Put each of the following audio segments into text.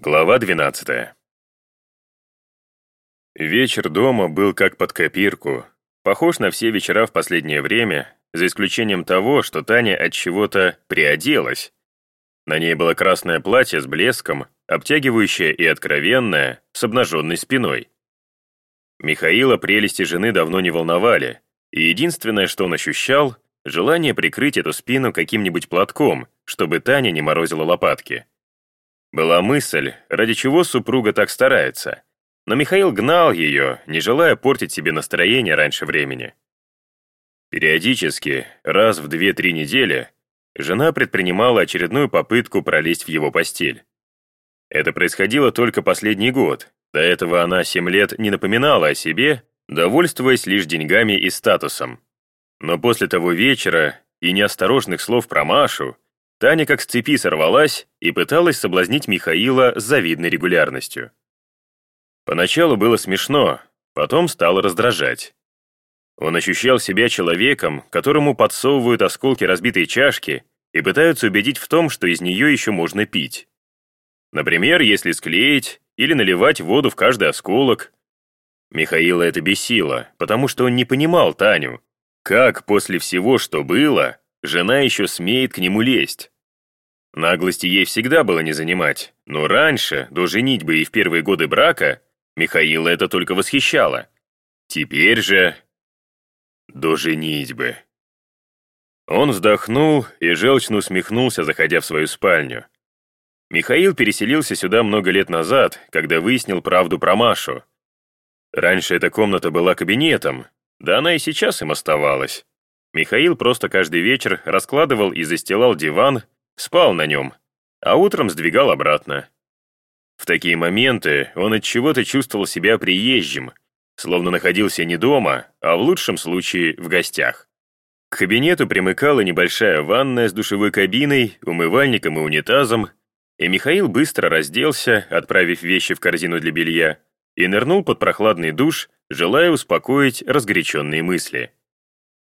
Глава 12 Вечер дома был как под копирку, похож на все вечера в последнее время, за исключением того, что Таня от чего-то приоделась. На ней было красное платье с блеском, обтягивающее и откровенное, с обнаженной спиной. Михаила прелести жены давно не волновали, и единственное, что он ощущал, желание прикрыть эту спину каким-нибудь платком, чтобы Таня не морозила лопатки. Была мысль, ради чего супруга так старается. Но Михаил гнал ее, не желая портить себе настроение раньше времени. Периодически, раз в 2-3 недели, жена предпринимала очередную попытку пролезть в его постель. Это происходило только последний год. До этого она 7 лет не напоминала о себе, довольствуясь лишь деньгами и статусом. Но после того вечера и неосторожных слов про Машу, Таня как с цепи сорвалась и пыталась соблазнить Михаила с завидной регулярностью. Поначалу было смешно, потом стало раздражать. Он ощущал себя человеком, которому подсовывают осколки разбитой чашки и пытаются убедить в том, что из нее еще можно пить. Например, если склеить или наливать воду в каждый осколок. Михаила это бесило, потому что он не понимал Таню. Как после всего, что было, жена еще смеет к нему лезть. Наглости ей всегда было не занимать, но раньше, до женитьбы и в первые годы брака, Михаила это только восхищало. Теперь же... До женитьбы. Он вздохнул и желчно усмехнулся, заходя в свою спальню. Михаил переселился сюда много лет назад, когда выяснил правду про Машу. Раньше эта комната была кабинетом, да она и сейчас им оставалась. Михаил просто каждый вечер раскладывал и застилал диван, спал на нем, а утром сдвигал обратно. В такие моменты он от чего-то чувствовал себя приезжим, словно находился не дома, а в лучшем случае в гостях. К кабинету примыкала небольшая ванная с душевой кабиной, умывальником и унитазом, и Михаил быстро разделся, отправив вещи в корзину для белья, и нырнул под прохладный душ, желая успокоить разгоряченные мысли.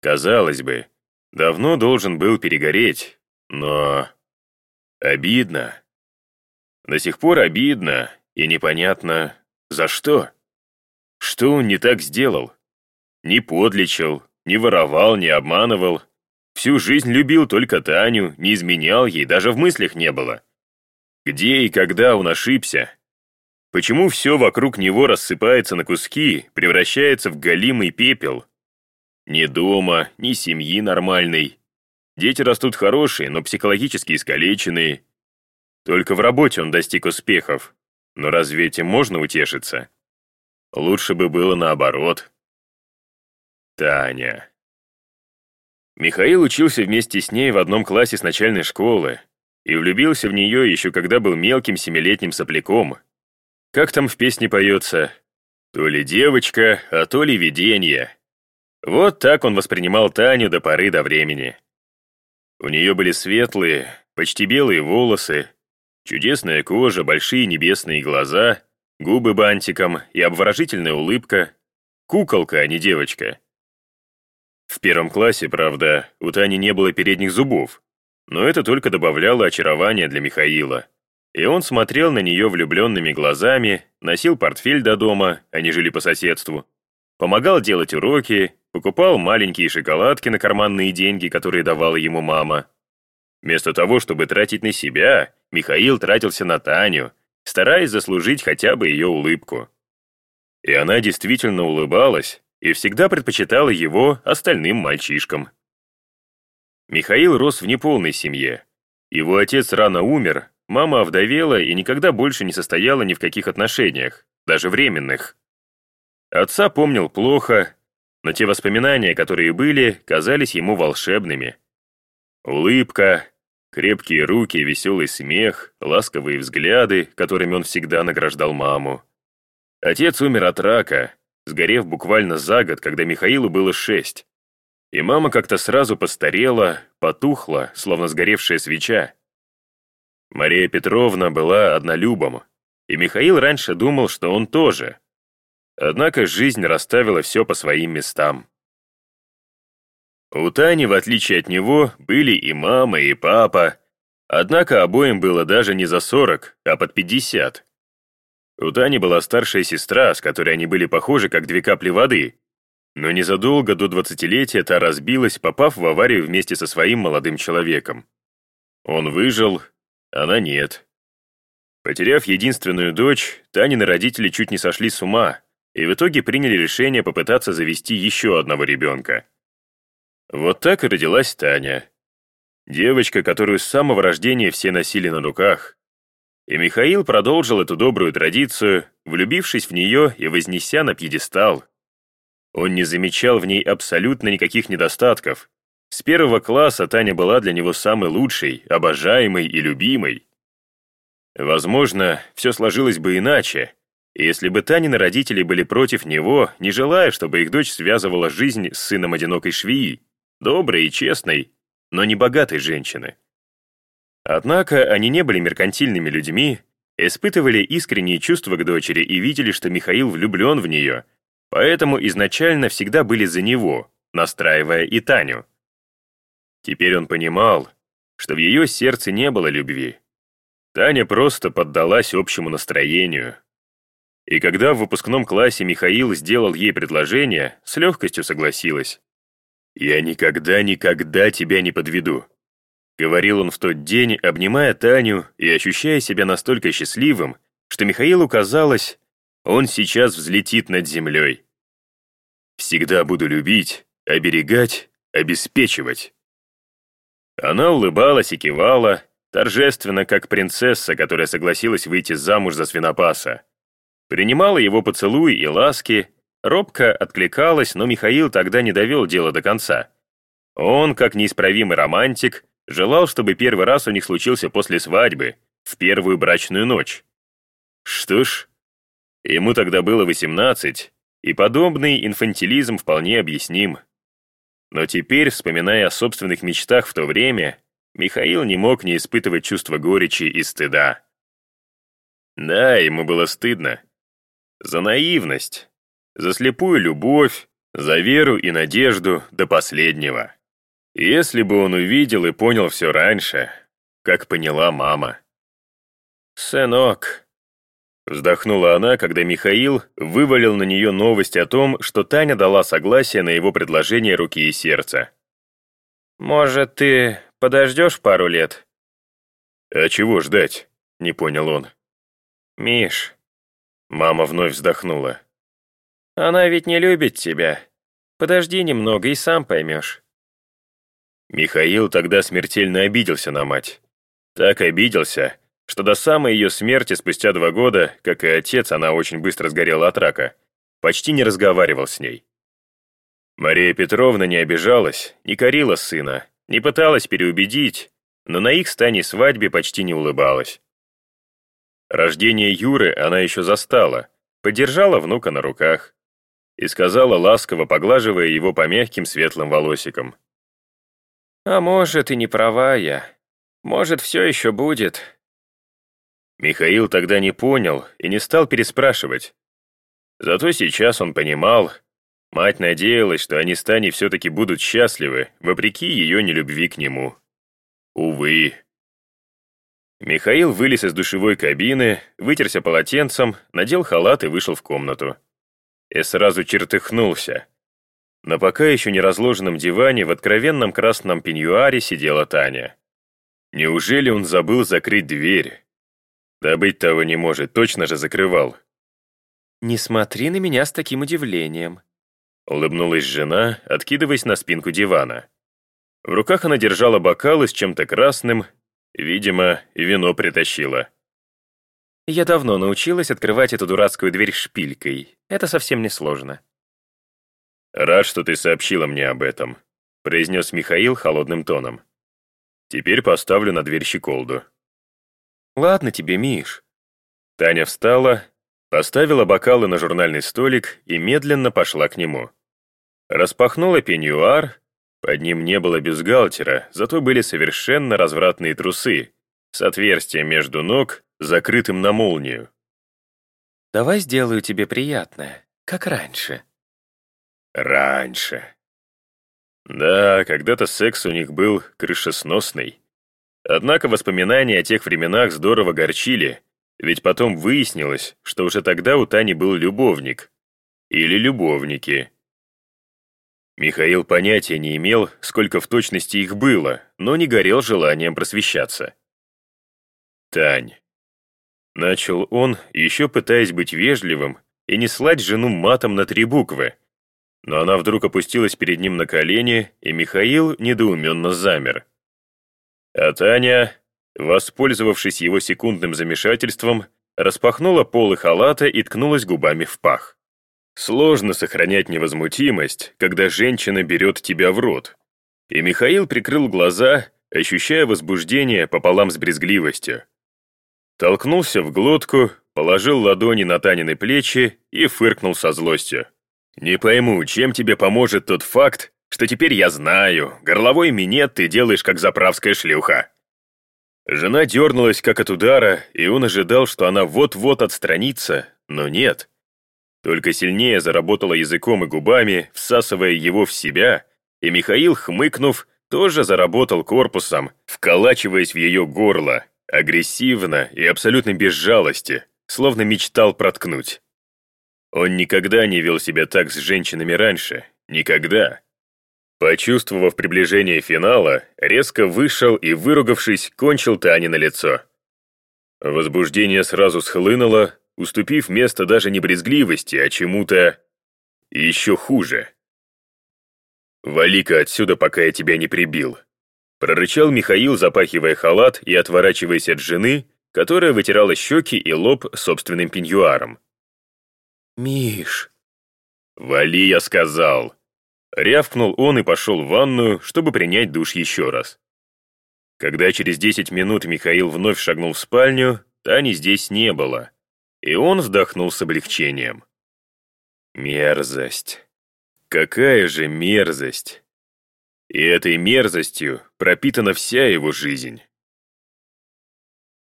Казалось бы, давно должен был перегореть, но... Обидно. До сих пор обидно и непонятно, за что. Что он не так сделал? Не подлечил, не воровал, не обманывал. Всю жизнь любил только Таню, не изменял ей, даже в мыслях не было. Где и когда он ошибся? Почему все вокруг него рассыпается на куски, превращается в голимый пепел? Ни дома, ни семьи нормальной. Дети растут хорошие, но психологически искалеченные. Только в работе он достиг успехов. Но разве этим можно утешиться? Лучше бы было наоборот. Таня. Михаил учился вместе с ней в одном классе с начальной школы и влюбился в нее еще когда был мелким семилетним сопляком. Как там в песне поется? То ли девочка, а то ли видение. Вот так он воспринимал Таню до поры до времени. У нее были светлые, почти белые волосы, чудесная кожа, большие небесные глаза, губы бантиком и обворожительная улыбка. Куколка, а не девочка. В первом классе, правда, у Тани не было передних зубов, но это только добавляло очарования для Михаила. И он смотрел на нее влюбленными глазами, носил портфель до дома, они жили по соседству, помогал делать уроки покупал маленькие шоколадки на карманные деньги, которые давала ему мама. Вместо того, чтобы тратить на себя, Михаил тратился на Таню, стараясь заслужить хотя бы ее улыбку. И она действительно улыбалась и всегда предпочитала его остальным мальчишкам. Михаил рос в неполной семье. Его отец рано умер, мама овдовела и никогда больше не состояла ни в каких отношениях, даже временных. Отца помнил плохо, но те воспоминания, которые были, казались ему волшебными. Улыбка, крепкие руки, веселый смех, ласковые взгляды, которыми он всегда награждал маму. Отец умер от рака, сгорев буквально за год, когда Михаилу было шесть. И мама как-то сразу постарела, потухла, словно сгоревшая свеча. Мария Петровна была однолюбом, и Михаил раньше думал, что он тоже, Однако жизнь расставила все по своим местам. У Тани, в отличие от него, были и мама, и папа, Однако обоим было даже не за 40, а под 50. У Тани была старшая сестра, с которой они были похожи, как две капли воды. Но незадолго до двадцатилетия та разбилась, попав в аварию вместе со своим молодым человеком. Он выжил, она нет. Потеряв единственную дочь, Танины родители чуть не сошли с ума и в итоге приняли решение попытаться завести еще одного ребенка. Вот так и родилась Таня. Девочка, которую с самого рождения все носили на руках. И Михаил продолжил эту добрую традицию, влюбившись в нее и вознеся на пьедестал. Он не замечал в ней абсолютно никаких недостатков. С первого класса Таня была для него самой лучшей, обожаемой и любимой. Возможно, все сложилось бы иначе, если бы Танины родители были против него, не желая, чтобы их дочь связывала жизнь с сыном одинокой швеи, доброй и честной, но не богатой женщины. Однако они не были меркантильными людьми, испытывали искренние чувства к дочери и видели, что Михаил влюблен в нее, поэтому изначально всегда были за него, настраивая и Таню. Теперь он понимал, что в ее сердце не было любви. Таня просто поддалась общему настроению. И когда в выпускном классе Михаил сделал ей предложение, с легкостью согласилась. «Я никогда-никогда тебя не подведу», — говорил он в тот день, обнимая Таню и ощущая себя настолько счастливым, что Михаилу казалось, он сейчас взлетит над землей. «Всегда буду любить, оберегать, обеспечивать». Она улыбалась и кивала, торжественно, как принцесса, которая согласилась выйти замуж за свинопаса. Принимала его поцелуи и ласки, робко откликалась, но Михаил тогда не довел дело до конца. Он, как неисправимый романтик, желал, чтобы первый раз у них случился после свадьбы, в первую брачную ночь. Что ж, ему тогда было 18, и подобный инфантилизм вполне объясним. Но теперь, вспоминая о собственных мечтах в то время, Михаил не мог не испытывать чувство горечи и стыда. Да, ему было стыдно. За наивность, за слепую любовь, за веру и надежду до последнего. Если бы он увидел и понял все раньше, как поняла мама. «Сынок», Вздохнула она, когда Михаил вывалил на нее новость о том, что Таня дала согласие на его предложение руки и сердца. «Может, ты подождешь пару лет?» «А чего ждать?» — не понял он. «Миш...» Мама вновь вздохнула. «Она ведь не любит тебя. Подожди немного и сам поймешь». Михаил тогда смертельно обиделся на мать. Так обиделся, что до самой ее смерти спустя два года, как и отец, она очень быстро сгорела от рака, почти не разговаривал с ней. Мария Петровна не обижалась, не корила сына, не пыталась переубедить, но на их стане свадьбе почти не улыбалась. Рождение Юры она еще застала, подержала внука на руках и сказала, ласково поглаживая его по мягким светлым волосикам. «А может, и не права я. Может, все еще будет, Михаил тогда не понял и не стал переспрашивать. Зато сейчас он понимал, мать надеялась, что они с Таней все-таки будут счастливы, вопреки ее нелюбви к нему. Увы. Михаил вылез из душевой кабины, вытерся полотенцем, надел халат и вышел в комнату. И сразу чертыхнулся. На пока еще не разложенном диване в откровенном красном пеньюаре сидела Таня. Неужели он забыл закрыть дверь? Да быть того не может, точно же закрывал. «Не смотри на меня с таким удивлением», улыбнулась жена, откидываясь на спинку дивана. В руках она держала бокалы с чем-то красным, видимо, вино притащила. «Я давно научилась открывать эту дурацкую дверь шпилькой. Это совсем не сложно». «Рад, что ты сообщила мне об этом», произнес Михаил холодным тоном. «Теперь поставлю на дверь щеколду». «Ладно тебе, Миш». Таня встала, поставила бокалы на журнальный столик и медленно пошла к нему. Распахнула пеньюар, под ним не было бюстгальтера, зато были совершенно развратные трусы, с отверстием между ног, закрытым на молнию. «Давай сделаю тебе приятное, как раньше». Раньше. Да, когда-то секс у них был крышесносный. Однако воспоминания о тех временах здорово горчили, ведь потом выяснилось, что уже тогда у Тани был любовник. Или любовники. Михаил понятия не имел, сколько в точности их было, но не горел желанием просвещаться. «Тань». Начал он, еще пытаясь быть вежливым и не слать жену матом на три буквы. Но она вдруг опустилась перед ним на колени, и Михаил недоуменно замер. А Таня, воспользовавшись его секундным замешательством, распахнула полы халата и ткнулась губами в пах. Сложно сохранять невозмутимость, когда женщина берет тебя в рот. И Михаил прикрыл глаза, ощущая возбуждение пополам с брезгливостью. Толкнулся в глотку, положил ладони на Танины плечи и фыркнул со злостью. «Не пойму, чем тебе поможет тот факт, что теперь я знаю, горловой минет ты делаешь как заправская шлюха». Жена дернулась как от удара, и он ожидал, что она вот-вот отстранится, но нет. Только сильнее заработала языком и губами, всасывая его в себя, и Михаил, хмыкнув, тоже заработал корпусом, вколачиваясь в ее горло, агрессивно и абсолютно без жалости, словно мечтал проткнуть. Он никогда не вел себя так с женщинами раньше, никогда. Почувствовав приближение финала, резко вышел и, выругавшись, кончил Тане на лицо. Возбуждение сразу схлынуло, уступив место даже не брезгливости, а чему-то еще хуже. «Вали-ка отсюда, пока я тебя не прибил», прорычал Михаил, запахивая халат и отворачиваясь от жены, которая вытирала щеки и лоб собственным пеньюаром. «Миш!» «Вали, я сказал!» Рявкнул он и пошел в ванную, чтобы принять душ еще раз. Когда через 10 минут Михаил вновь шагнул в спальню, Тани здесь не было, и он вздохнул с облегчением. Мерзость. Какая же мерзость. И этой мерзостью пропитана вся его жизнь.